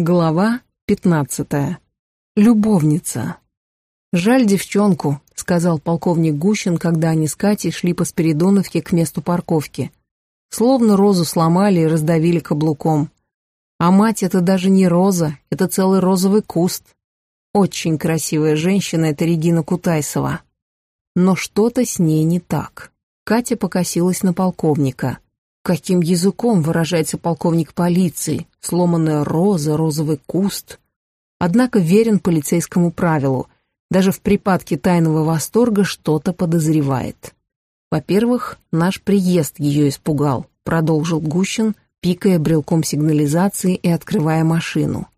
Глава пятнадцатая. Любовница. «Жаль девчонку», — сказал полковник Гущин, когда они с Катей шли по Спиридоновке к месту парковки. Словно розу сломали и раздавили каблуком. А мать — это даже не роза, это целый розовый куст. Очень красивая женщина — это Регина Кутайсова. Но что-то с ней не так. Катя покосилась на полковника. Каким языком выражается полковник полиции? Сломанная роза, розовый куст. Однако верен полицейскому правилу. Даже в припадке тайного восторга что-то подозревает. Во-первых, наш приезд ее испугал, продолжил Гущин, пикая брелком сигнализации и открывая машину.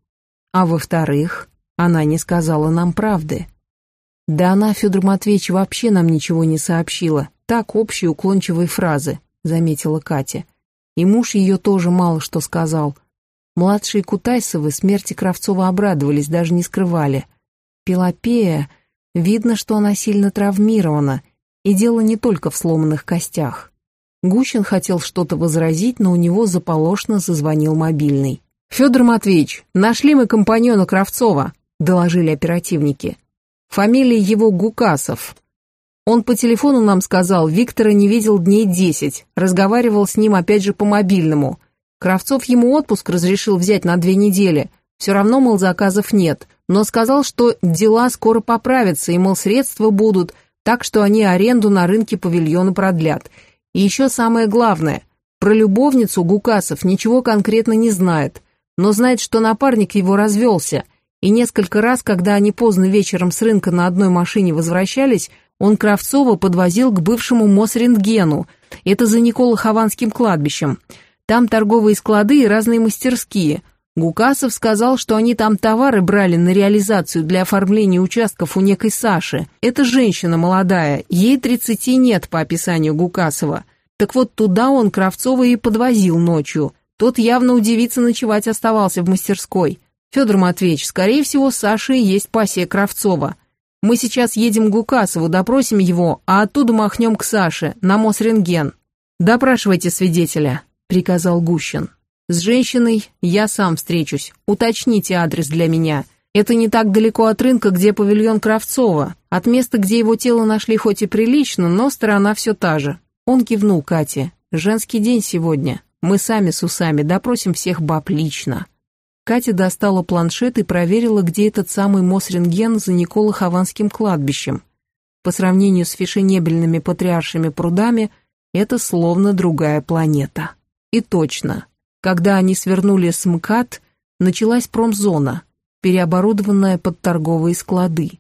А во-вторых, она не сказала нам правды. Да она, Федор Матвеевич, вообще нам ничего не сообщила, так общие уклончивые фразы. — заметила Катя. И муж ее тоже мало что сказал. Младшие Кутайсовы смерти Кравцова обрадовались, даже не скрывали. Пелопея, видно, что она сильно травмирована, и дело не только в сломанных костях. Гущин хотел что-то возразить, но у него заполошно зазвонил мобильный. «Федор Матвеевич, нашли мы компаньона Кравцова», — доложили оперативники. «Фамилия его Гукасов. Он по телефону нам сказал, Виктора не видел дней десять, разговаривал с ним опять же по мобильному. Кравцов ему отпуск разрешил взять на две недели, все равно, мол, заказов нет, но сказал, что дела скоро поправятся и, мол, средства будут, так что они аренду на рынке павильона продлят. И еще самое главное, про любовницу Гукасов ничего конкретно не знает, но знает, что напарник его развелся, и несколько раз, когда они поздно вечером с рынка на одной машине возвращались, он Кравцова подвозил к бывшему Мосрентгену, это за Николо-Хованским кладбищем. Там торговые склады и разные мастерские. Гукасов сказал, что они там товары брали на реализацию для оформления участков у некой Саши. Это женщина молодая, ей 30 нет по описанию Гукасова. Так вот туда он Кравцова и подвозил ночью. Тот явно удивиться ночевать оставался в мастерской. Федор Матвеевич, скорее всего, Саша и есть пассия Кравцова. Мы сейчас едем к Гукасову, допросим его, а оттуда махнем к Саше, на Мосрентген. Допрашивайте свидетеля», — приказал Гущин. «С женщиной я сам встречусь. Уточните адрес для меня. Это не так далеко от рынка, где павильон Кравцова. От места, где его тело нашли хоть и прилично, но сторона все та же». Он кивнул Кате. «Женский день сегодня. Мы сами с усами допросим всех баб лично». Катя достала планшет и проверила, где этот самый Мосренген за Николо-Хованским кладбищем. По сравнению с фешенебельными патриаршими прудами, это словно другая планета. И точно, когда они свернули с МКАД, началась промзона, переоборудованная под торговые склады.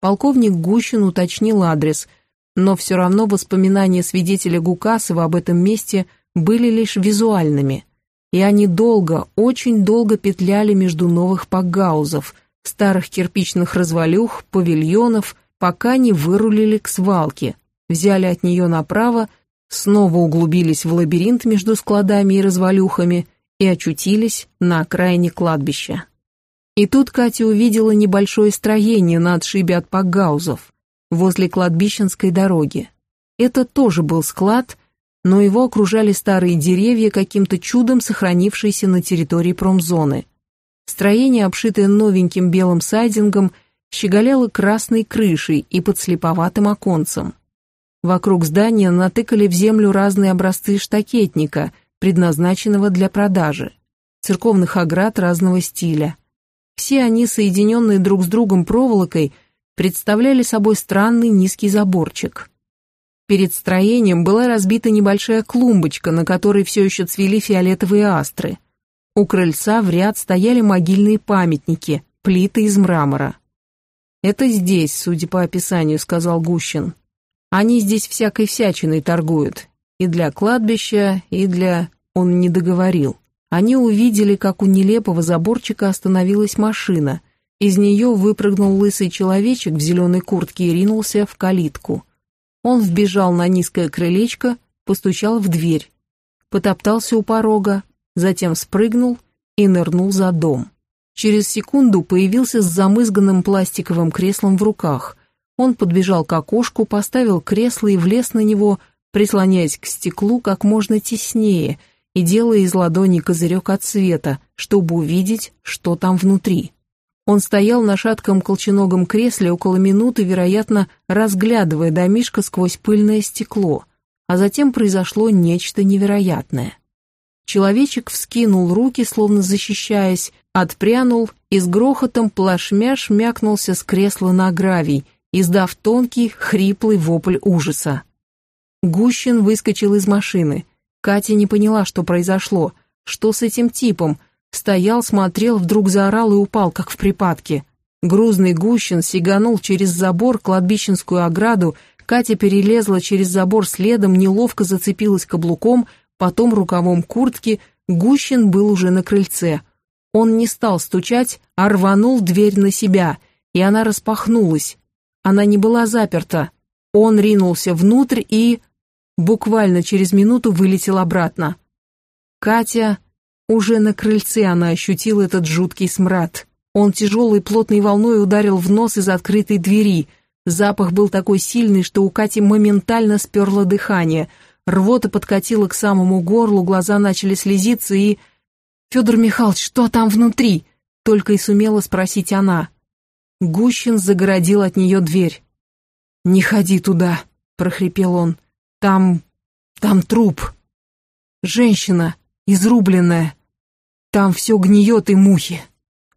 Полковник Гущин уточнил адрес, но все равно воспоминания свидетеля Гукасова об этом месте были лишь визуальными – и они долго, очень долго петляли между новых пагаузов, старых кирпичных развалюх, павильонов, пока не вырулили к свалке, взяли от нее направо, снова углубились в лабиринт между складами и развалюхами и очутились на окраине кладбища. И тут Катя увидела небольшое строение на отшибе от пагаузов, возле кладбищенской дороги. Это тоже был склад, но его окружали старые деревья, каким-то чудом сохранившиеся на территории промзоны. Строение, обшитое новеньким белым сайдингом, щеголяло красной крышей и подслеповатым оконцем. Вокруг здания натыкали в землю разные образцы штакетника, предназначенного для продажи, церковных оград разного стиля. Все они, соединенные друг с другом проволокой, представляли собой странный низкий заборчик – Перед строением была разбита небольшая клумбочка, на которой все еще цвели фиолетовые астры. У крыльца в ряд стояли могильные памятники, плиты из мрамора. «Это здесь, судя по описанию», — сказал Гущин. «Они здесь всякой всячиной торгуют. И для кладбища, и для...» Он не договорил. Они увидели, как у нелепого заборчика остановилась машина. Из нее выпрыгнул лысый человечек в зеленой куртке и ринулся в калитку. Он вбежал на низкое крылечко, постучал в дверь, потоптался у порога, затем спрыгнул и нырнул за дом. Через секунду появился с замызганным пластиковым креслом в руках. Он подбежал к окошку, поставил кресло и влез на него, прислоняясь к стеклу как можно теснее, и делая из ладони козырек от света, чтобы увидеть, что там внутри. Он стоял на шатком колченогом кресле около минуты, вероятно, разглядывая домишко сквозь пыльное стекло, а затем произошло нечто невероятное. Человечек вскинул руки, словно защищаясь, отпрянул и с грохотом плашмя шмякнулся с кресла на гравий, издав тонкий, хриплый вопль ужаса. Гущин выскочил из машины. Катя не поняла, что произошло, что с этим типом. Стоял, смотрел, вдруг заорал и упал, как в припадке. Грузный Гущин сиганул через забор, кладбищенскую ограду, Катя перелезла через забор следом, неловко зацепилась каблуком, потом рукавом куртки, Гущин был уже на крыльце. Он не стал стучать, а рванул дверь на себя, и она распахнулась. Она не была заперта. Он ринулся внутрь и буквально через минуту вылетел обратно. Катя... Уже на крыльце она ощутила этот жуткий смрад. Он тяжелой плотной волной ударил в нос из открытой двери. Запах был такой сильный, что у Кати моментально сперло дыхание. Рвота подкатила к самому горлу, глаза начали слезиться и... «Федор Михайлович, что там внутри?» Только и сумела спросить она. Гущин загородил от нее дверь. «Не ходи туда», — прохрипел он. Там... там труп. Женщина, изрубленная. Там все гниет и мухи.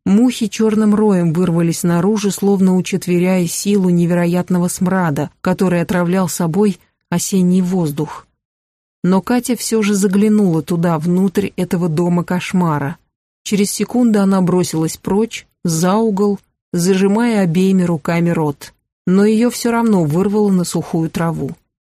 Мухи черным роем вырвались наружу, словно учетверяя силу невероятного смрада, который отравлял собой осенний воздух. Но Катя все же заглянула туда, внутрь этого дома кошмара. Через секунду она бросилась прочь, за угол, зажимая обеими руками рот. Но ее все равно вырвало на сухую траву.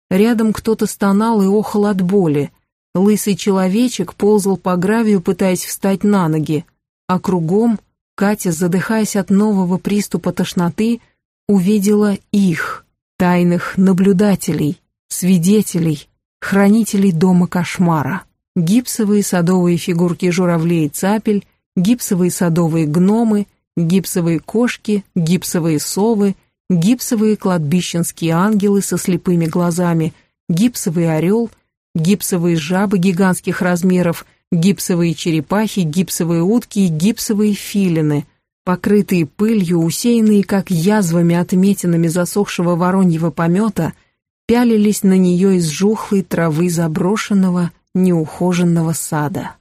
Рядом кто-то стонал и охал от боли. Лысый человечек ползал по гравию, пытаясь встать на ноги, а кругом Катя, задыхаясь от нового приступа тошноты, увидела их, тайных наблюдателей, свидетелей, хранителей дома кошмара. Гипсовые садовые фигурки журавлей и цапель, гипсовые садовые гномы, гипсовые кошки, гипсовые совы — гипсовые кладбищенские ангелы со слепыми глазами, гипсовый орел, гипсовые жабы гигантских размеров, гипсовые черепахи, гипсовые утки и гипсовые филины, покрытые пылью, усеянные как язвами отметинами засохшего вороньего помета, пялились на нее из жухлой травы заброшенного, неухоженного сада.